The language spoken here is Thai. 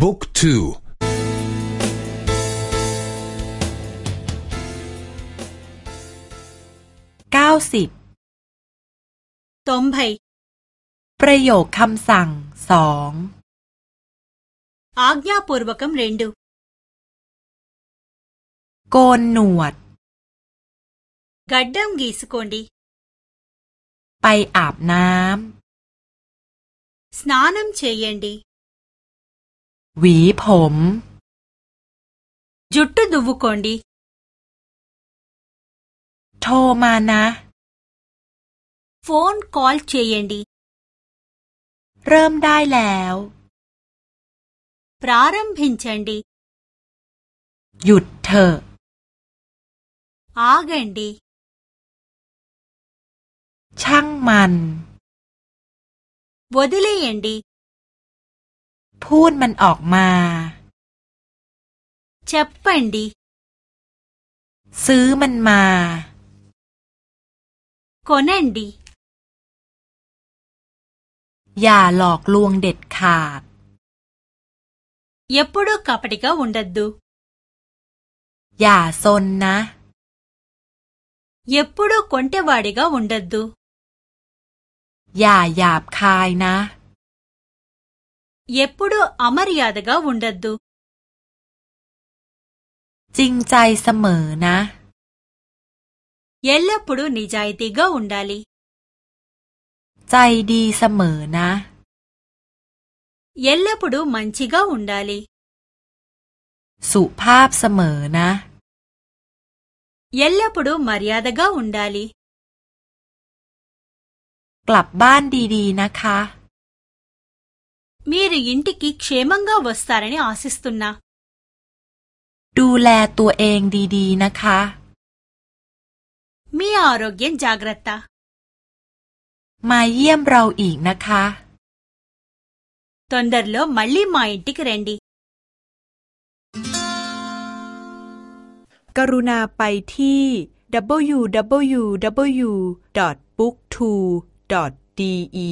บุ๊กทูเก้าสิบตอมไพประโยคคำสั่งสองอาญาปูรวกมเรนดูโกนหนวด กัดดัมกีสโคนดี ไปอาบน้ำสนานัมเชยันดี หวีผมจุดตุดูวุคนดีโทรมานะโฟนคอลเชยันดีเริ่มได้แล้วปรารัมพินชันดีหยุดเถอะอากันดีช่างมันวดิเลยันดี พูดมันออกมา จับปันดี ซื้อมันมาโกนันดีอย่าหลอกลวงเด็ดขาด ఎప్పుడూ కపటిగా ఉండద్దు อย่าซนนะ ఎప్పుడూ కొంటెవాడిగా ఉండద్దు อย่าหยาบคายนะ ఎప్పుడూ అమర్యాదగా ఉండద్దు จริงใจเสมอนะ ఎల్లప్పుడూ నిజాయితీగా ఉండాలి ใจดีเสมอนะ ఎల్లప్పుడూ మంచిగా ఉండాలి สุภาพเสมอนะ ఎల్లప్పుడూ మర్యాదగా ఉండాలి กลับบ้านดีๆนะคะ మీరు ఇంటికి క్షేమంగా వస్తారని ఆశిస్తున్నా ดูแลตัวเองดีๆนะคะ మీ ఆరోగ్యం జాగ్రత్త มาเยี่ยมเราอีกนะคะ తొందరలో మళ్ళీ మా ఇంటికి రండి กรุณาไปที่ www.booktwo.de